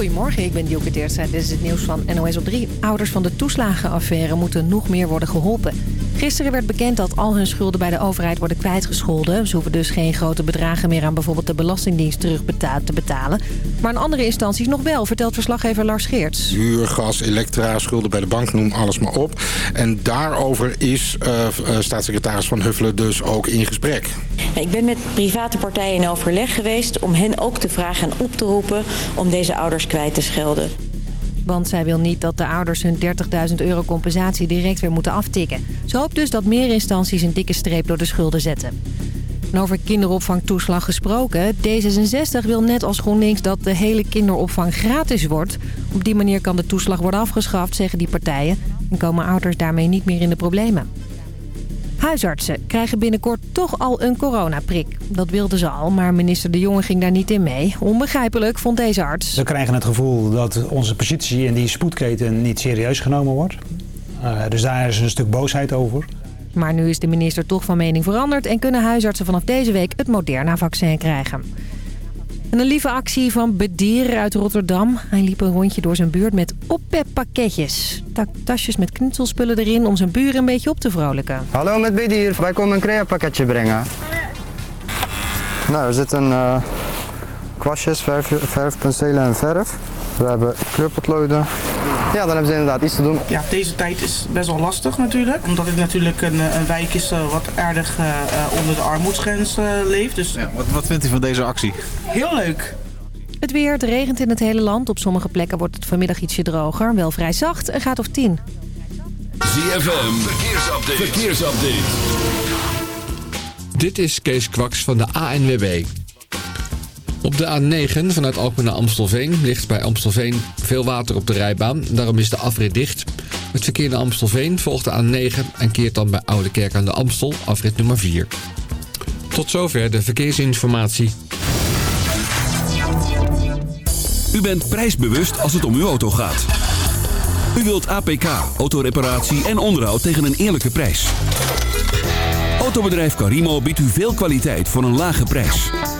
Goedemorgen, ik ben Dielke Teertstra. Dit is het nieuws van NOS op 3. Ouders van de toeslagenaffaire moeten nog meer worden geholpen. Gisteren werd bekend dat al hun schulden bij de overheid worden kwijtgescholden. Ze hoeven dus geen grote bedragen meer aan bijvoorbeeld de Belastingdienst terug te betalen. Maar in andere instanties nog wel, vertelt verslaggever Lars Geerts. Huur, gas, elektra, schulden bij de bank, noem alles maar op. En daarover is uh, staatssecretaris Van Huffelen dus ook in gesprek. Ik ben met private partijen in overleg geweest om hen ook te vragen en op te roepen om deze ouders kwijt te schelden. Want zij wil niet dat de ouders hun 30.000 euro compensatie direct weer moeten aftikken. Ze hoopt dus dat meer instanties een dikke streep door de schulden zetten. En over kinderopvangtoeslag gesproken. D66 wil net als GroenLinks dat de hele kinderopvang gratis wordt. Op die manier kan de toeslag worden afgeschaft, zeggen die partijen. En komen ouders daarmee niet meer in de problemen. Huisartsen krijgen binnenkort toch al een coronaprik. Dat wilden ze al, maar minister De Jonge ging daar niet in mee. Onbegrijpelijk, vond deze arts. We krijgen het gevoel dat onze positie in die spoedketen niet serieus genomen wordt. Uh, dus daar is een stuk boosheid over. Maar nu is de minister toch van mening veranderd... en kunnen huisartsen vanaf deze week het Moderna-vaccin krijgen. En een lieve actie van Bedier uit Rotterdam. Hij liep een rondje door zijn buurt met pakketjes. Tasjes met knutselspullen erin om zijn buren een beetje op te vrolijken. Hallo met Bedier, wij komen een crea-pakketje brengen. Nou, er zitten uh, kwastjes, verf, verfpenselen en verf. We hebben kleurpotloden. Ja, dan hebben ze inderdaad iets te doen. Ja, deze tijd is best wel lastig natuurlijk. Omdat het natuurlijk een, een wijk is uh, wat aardig uh, onder de armoedsgrens uh, leeft. Dus... Ja, wat, wat vindt u van deze actie? Heel leuk. Het weer, het regent in het hele land. Op sommige plekken wordt het vanmiddag ietsje droger. Wel vrij zacht, een gaat of 10. ZFM, verkeersupdate. verkeersupdate. Dit is Kees Kwaks van de ANWB. Op de A9 vanuit Alkmaar naar Amstelveen ligt bij Amstelveen veel water op de rijbaan. Daarom is de afrit dicht. Het verkeer naar Amstelveen volgt de A9 en keert dan bij Oude Kerk aan de Amstel, afrit nummer 4. Tot zover de verkeersinformatie. U bent prijsbewust als het om uw auto gaat. U wilt APK, autoreparatie en onderhoud tegen een eerlijke prijs. Autobedrijf Carimo biedt u veel kwaliteit voor een lage prijs.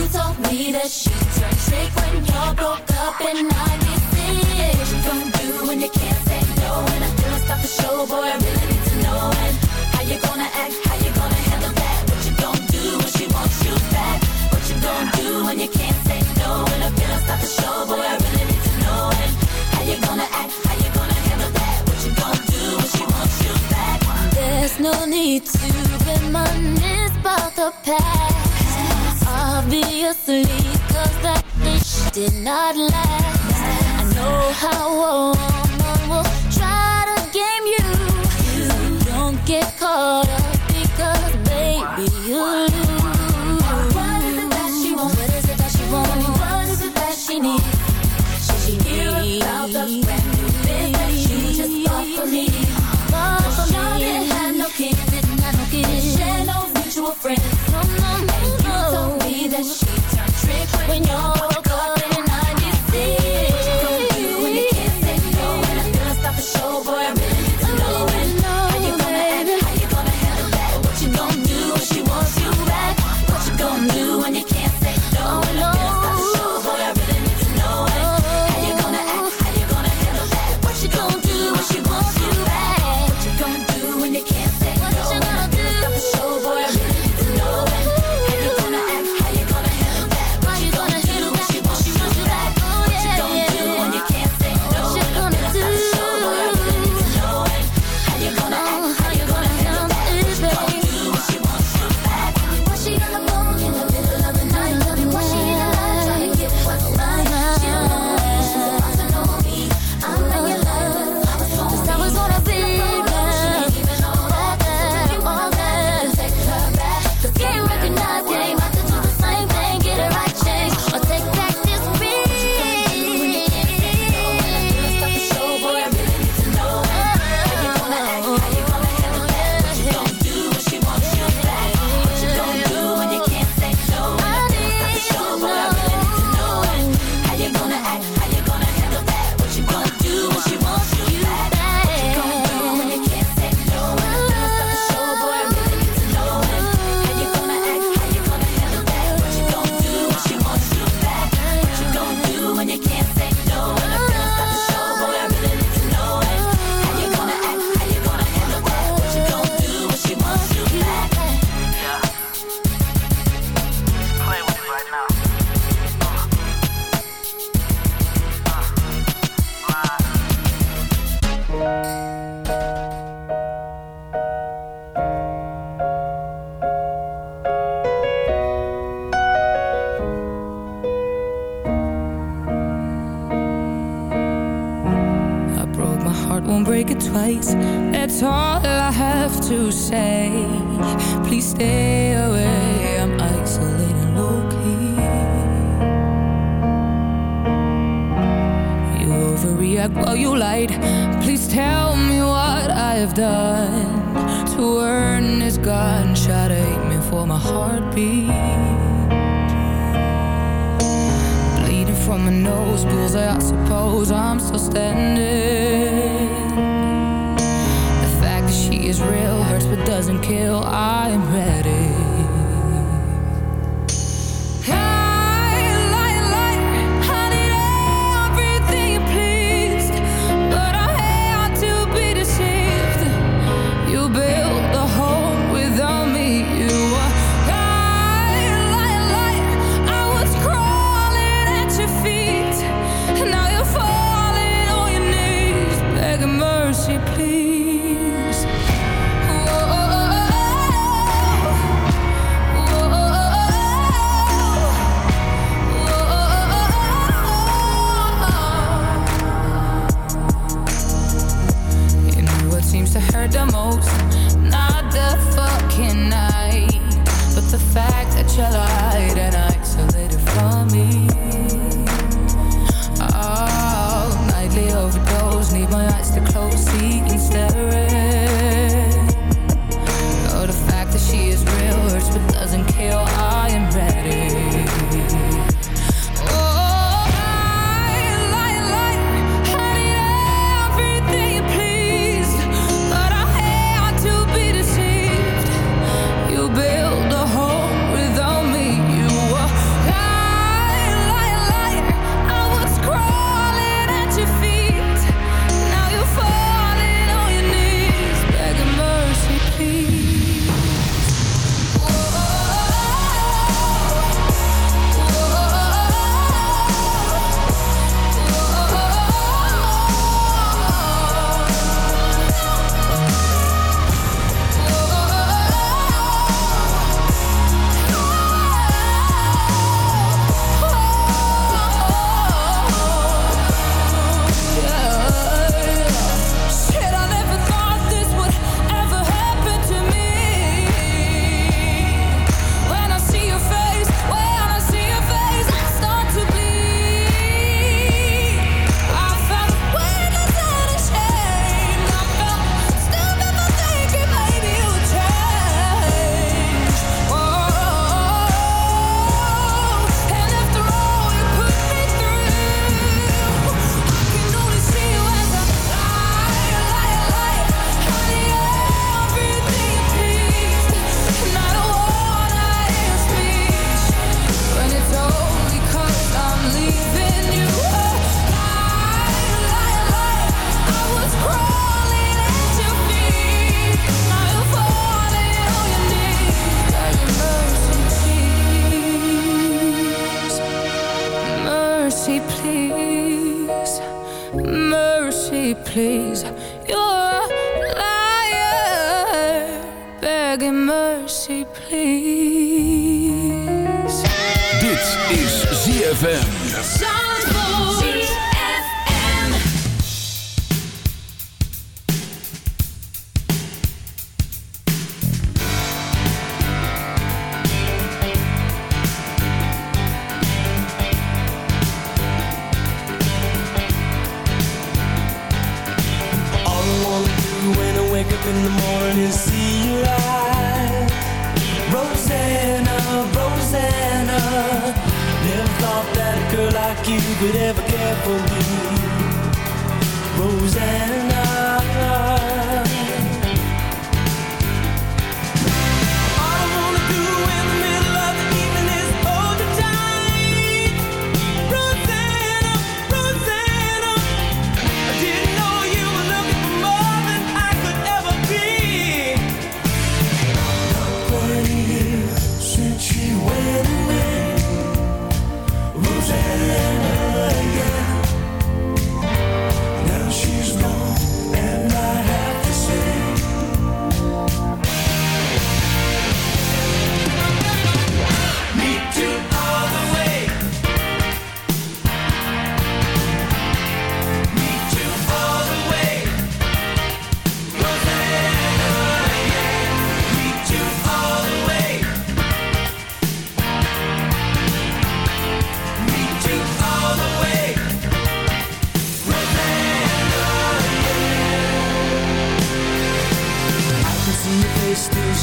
you told me that you turned trick when y'all broke up and I get sick. What you gonna do when you can't say no? And I feel stop the show, boy, I really need to know. And how you gonna act? How you gonna handle that? What you gonna do when she wants you back? What you gonna do when you can't say no? And I feel stop the show, boy, I really need to know. And how you gonna act? How you gonna handle that? What you gonna do when she wants you back? There's no need to reminisce about the past obviously Cause that dish did not last I know how a woman will try to game you so Don't get caught up because baby you lose What is it that she wants? What is it that she wants? What is it that she needs? She about the brand new that just bought for me? She didn't have no kids, didn't mutual friends please. You're a liar, begging mercy, please. Dit is ZFM.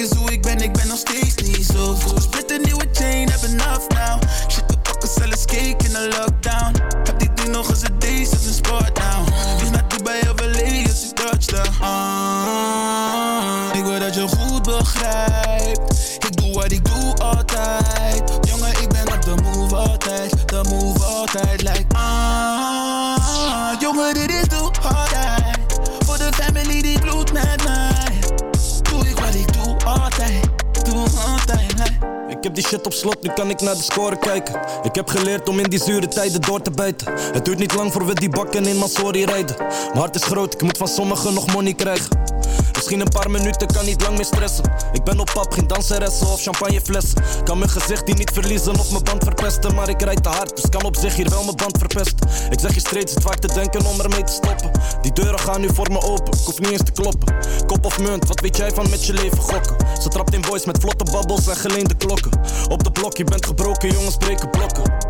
Eens hoe ik ben, ik ben nog steeds niet zo goed. Split een nieuwe chain, heb enough now. Shit, we pakken zelfs cake in de lockdown. Heb dit ding nog eens een deze als een sport now. Dus naar Dubai of LA als ik touchdown. Ah, ik wil dat je goed begrijpt. Ik doe wat ik doe altijd. Jongen, ik ben op de move altijd. De move altijd, like ah. Jongen, dit is doe altijd. Bloedt met mij. Doe ik heb die shit op slot, nu kan ik naar de score kijken. Ik heb geleerd om in die zure tijden door te bijten. Het duurt niet lang voor we die bakken in Masori rijden. Mijn hart is groot, ik moet van sommigen nog money krijgen. Misschien een paar minuten, kan niet lang meer stressen. Ik ben op pap, geen danseressen of champagneflessen. Kan mijn gezicht die niet verliezen of mijn band verpesten. Maar ik rijd te hard, dus kan op zich hier wel mijn band verpesten. Ik zeg je straight, zit vaak te denken om ermee te stoppen. Die deuren gaan nu voor me open, ik hoef niet eens te kloppen. Kop of munt, wat weet jij van met je leven gokken? Ze trapt in boys met vlotte babbels en geleende klokken. Op de blok, je bent gebroken, jongens breken blokken.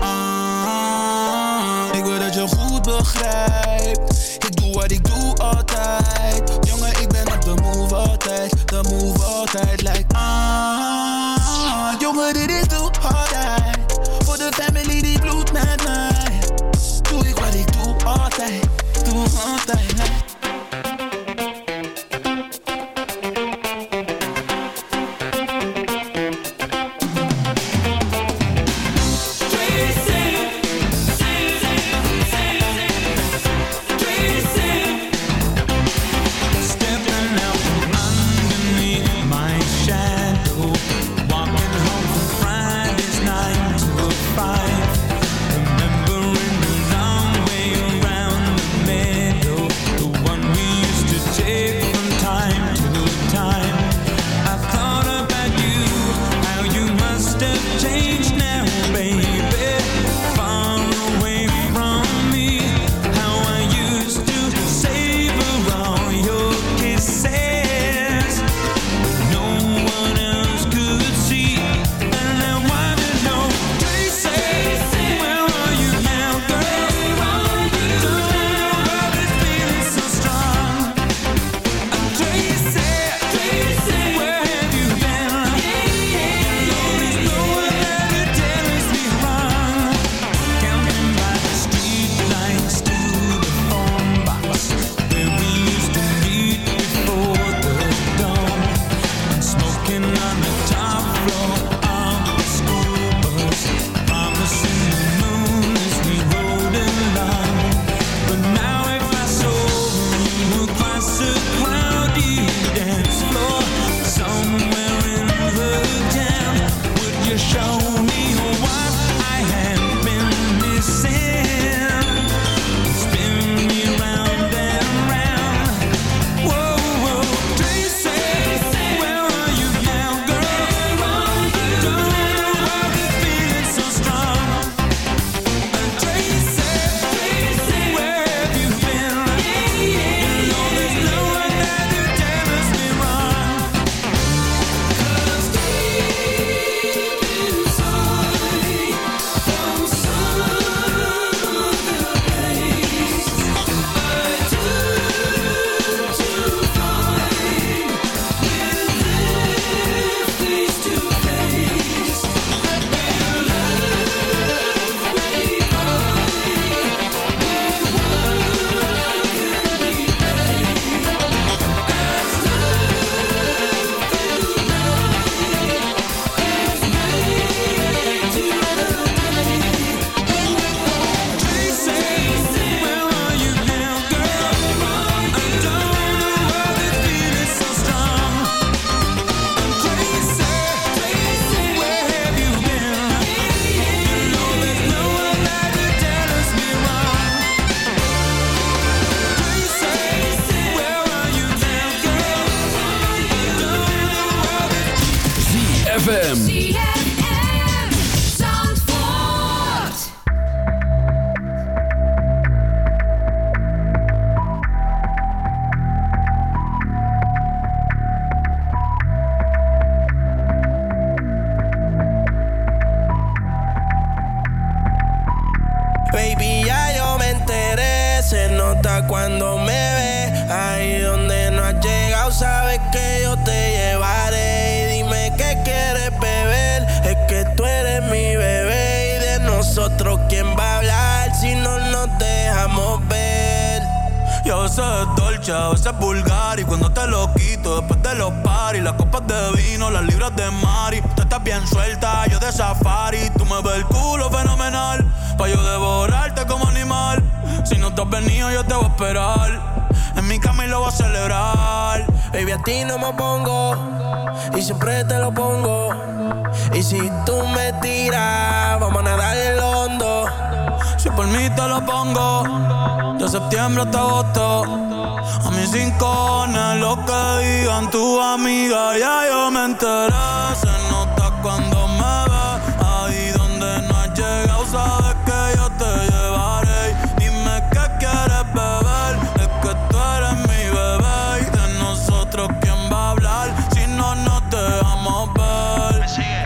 Ah, ik wil dat je goed begrijpt. Ik doe wat ik doe altijd. Jongen, ik ben op de move altijd. De move altijd lijkt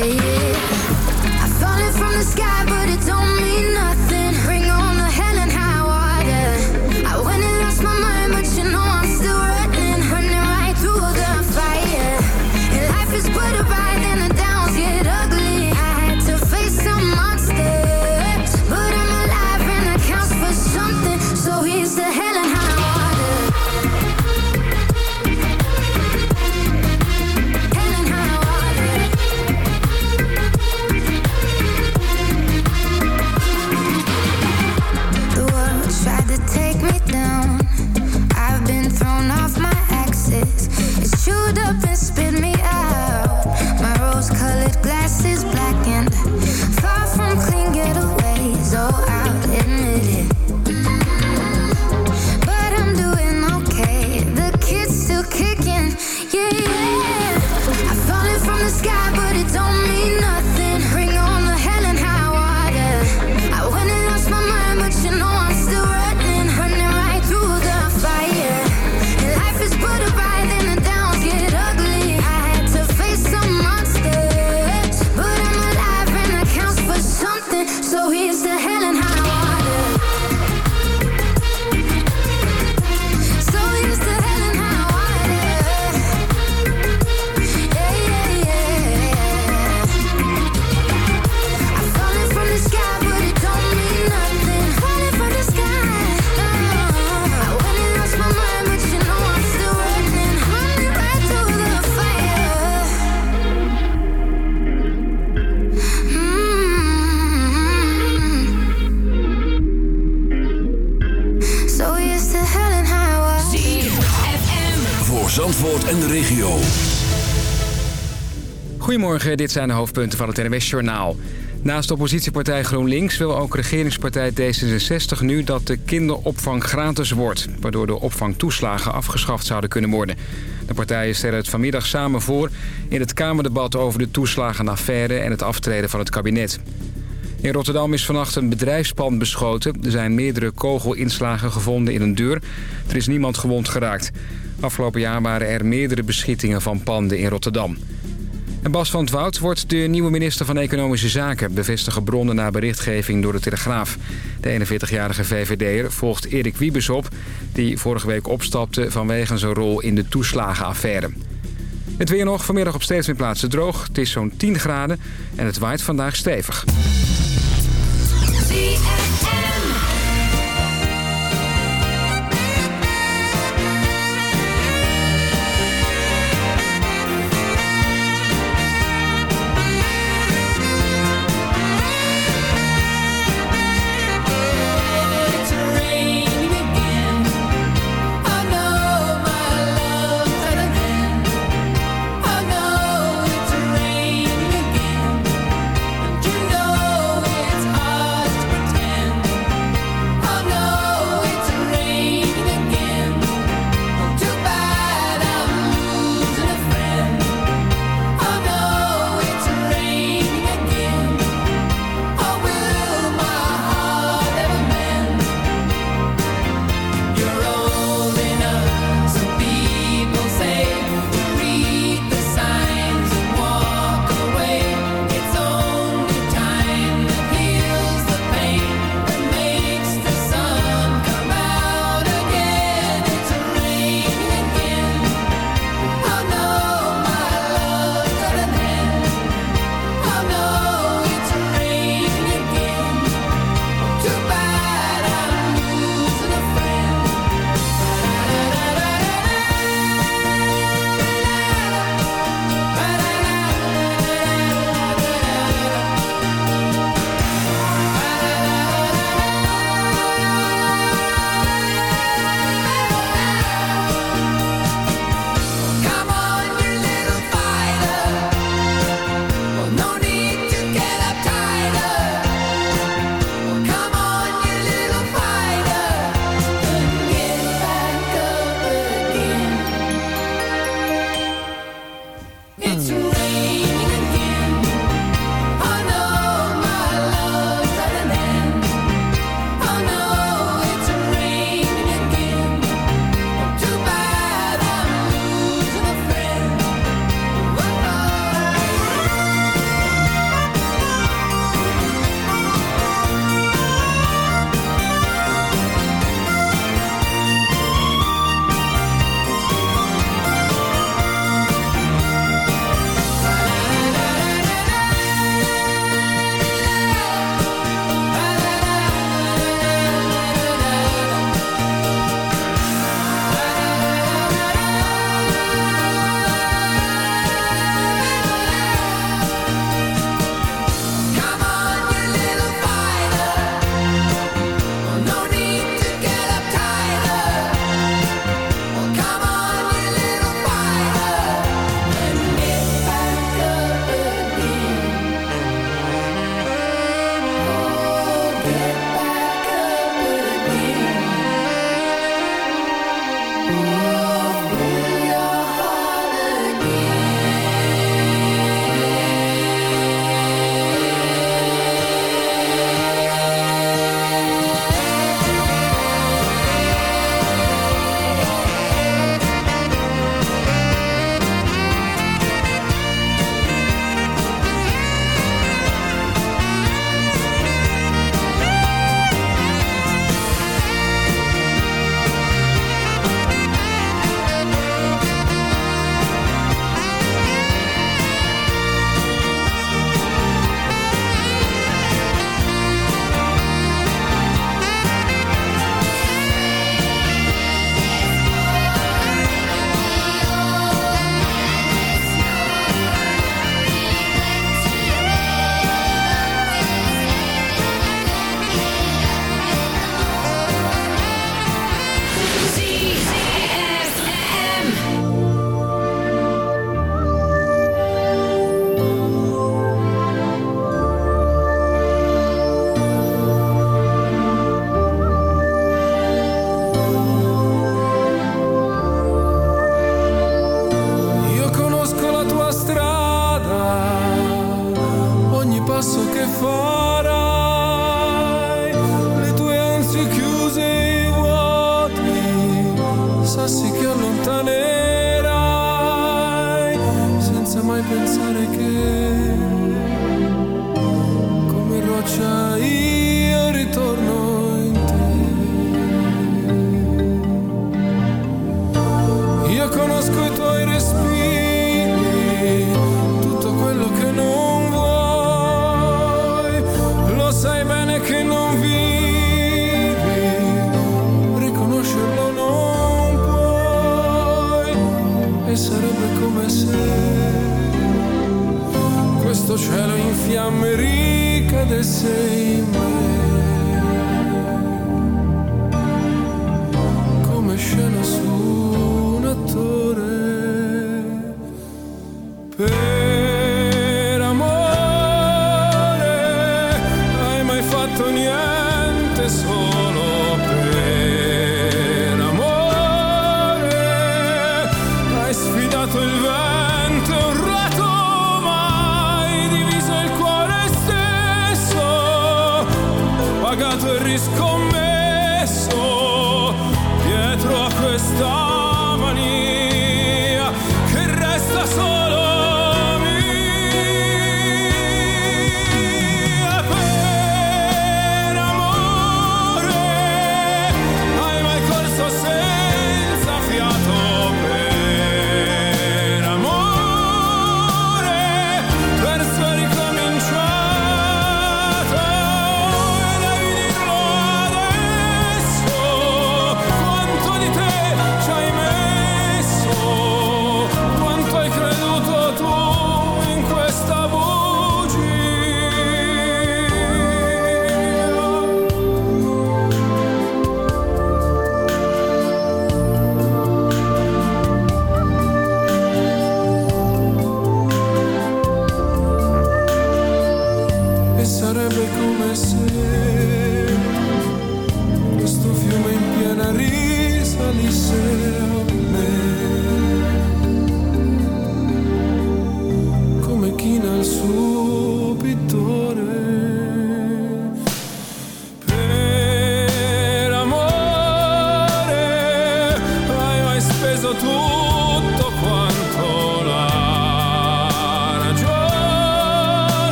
yeah, yeah. Dit zijn de hoofdpunten van het NWS-journaal. Naast oppositiepartij GroenLinks wil ook regeringspartij D66 nu dat de kinderopvang gratis wordt... waardoor de opvangtoeslagen afgeschaft zouden kunnen worden. De partijen stellen het vanmiddag samen voor in het Kamerdebat over de toeslagenaffaire en het aftreden van het kabinet. In Rotterdam is vannacht een bedrijfspand beschoten. Er zijn meerdere kogelinslagen gevonden in een deur. Er is niemand gewond geraakt. Afgelopen jaar waren er meerdere beschietingen van panden in Rotterdam. En Bas van het Woud wordt de nieuwe minister van Economische Zaken... bevestigen bronnen na berichtgeving door de Telegraaf. De 41-jarige VVD'er volgt Erik Wiebes op... die vorige week opstapte vanwege zijn rol in de toeslagenaffaire. Het weer nog, vanmiddag op steeds meer plaatsen droog. Het is zo'n 10 graden en het waait vandaag stevig.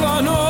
Stefano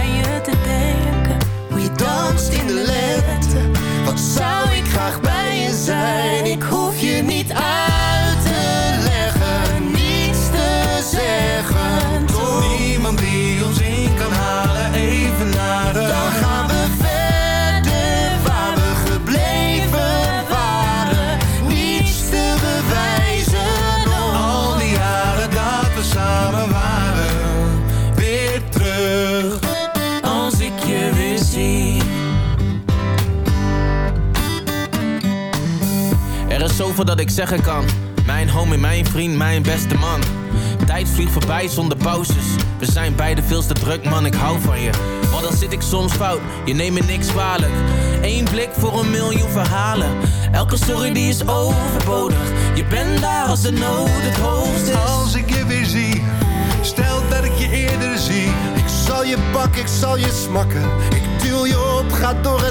Dat ik zeggen kan. Mijn homie, mijn vriend, mijn beste man. Tijd vliegt voorbij zonder pauzes. We zijn beide veel te druk, man, ik hou van je. maar dan zit ik soms fout, je neemt me niks kwalijk. Eén blik voor een miljoen verhalen. Elke story die is overbodig. Je bent daar als de nood het hoofd is. Als ik je weer zie, stel dat ik je eerder zie. Ik zal je pakken, ik zal je smakken. Ik duw je op, ga door het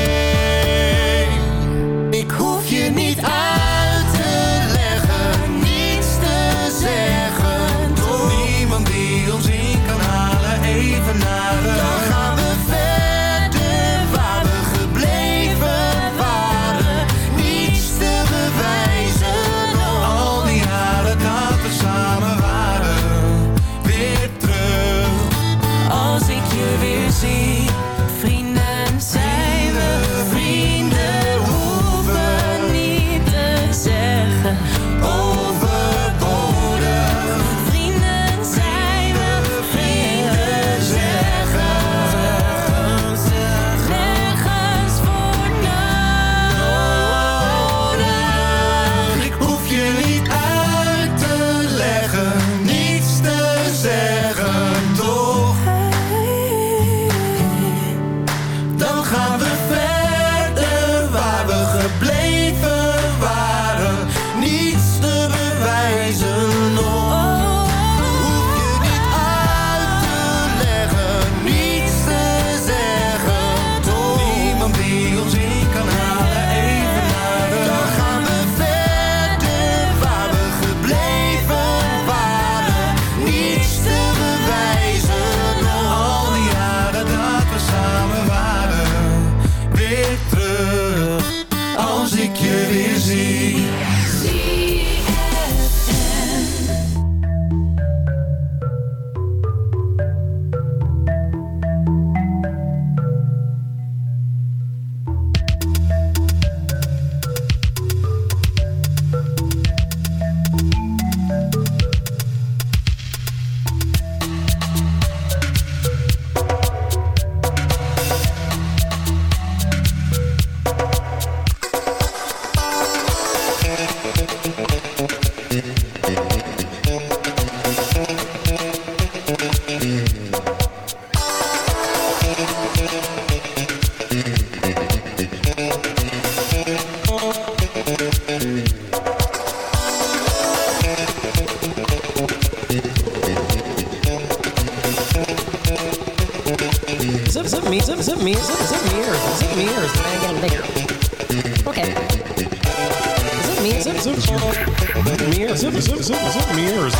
mirrors? Is it mirrors? Is it mirrors? Is it mirrors?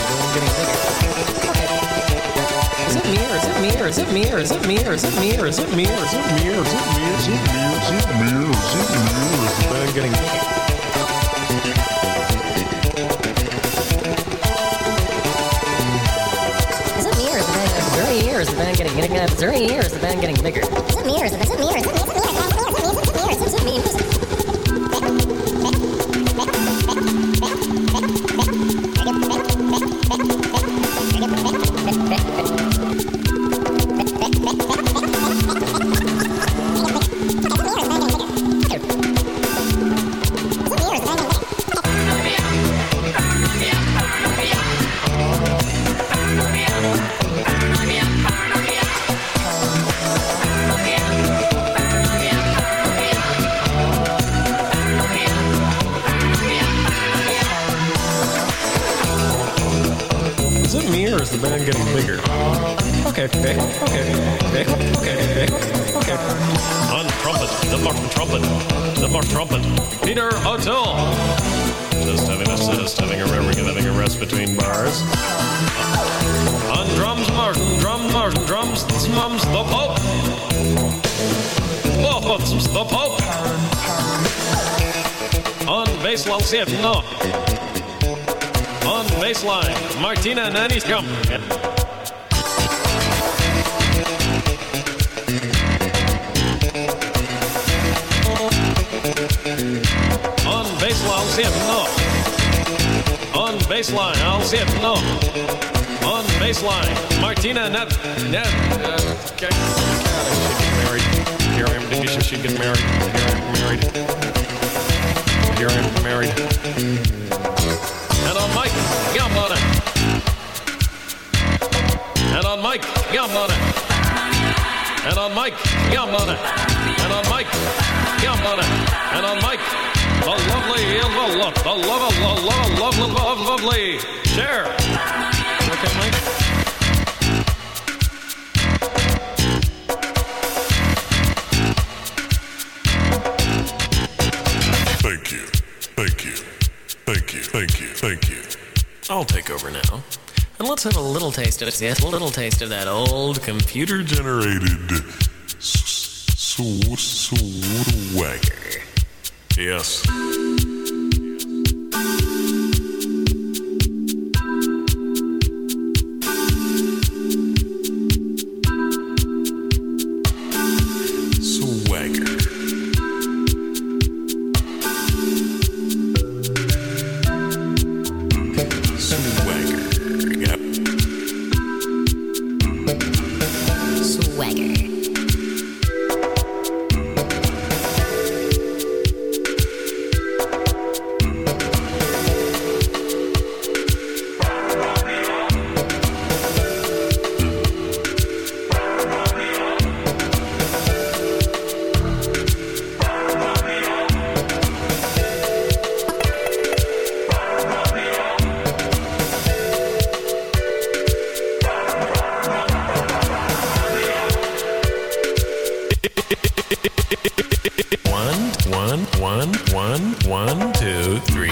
Is it mirrors? Is it mirrors? Is it mirrors? Is it mirrors? Is it mirrors? Is it mirrors? Is it mirrors? Is it mirrors? Is it mirrors? The band getting Is it mirrors? Missouri years, the band getting bigger. Missouri years, the band getting bigger. Is it mirrors? Is it mirrors? Is it mirrors? Is it mirrors? Is it mirrors? Is it mirrors? if not. On baseline, Martina Nanny's On baseline, zip no. On baseline, I'll see zip no. On baseline, Martina Net. Net. Uh, okay. God, I should get married. Here I am, Denisha should get married. Here I am, married. Am married. And on Mike, yum on it. And on Mike, yum on it. And on Mike, yum on it. And on Mike, yum on it. And on Mike, the lovely, the love, the love, the love, love, love, love, lovely. Share. Okay, Mike. Over now. And let's have a little taste of it. Yes, a little taste of that old computer Generated s- s- swagger. Yes. One, two, three.